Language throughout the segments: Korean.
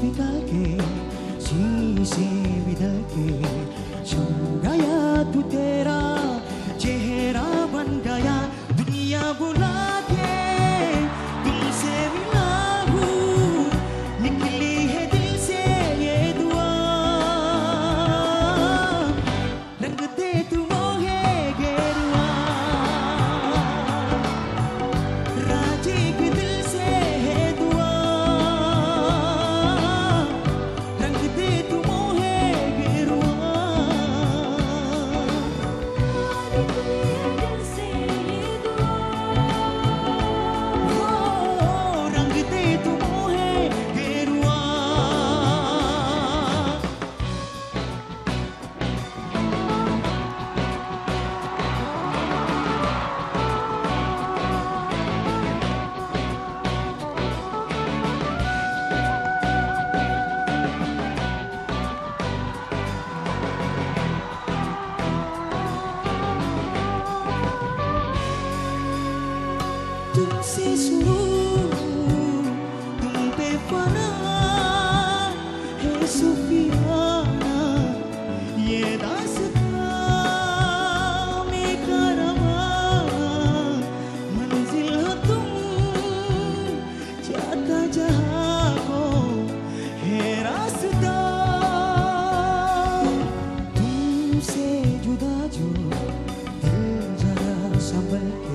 びだけ人生びだけ生涯と照ら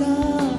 love.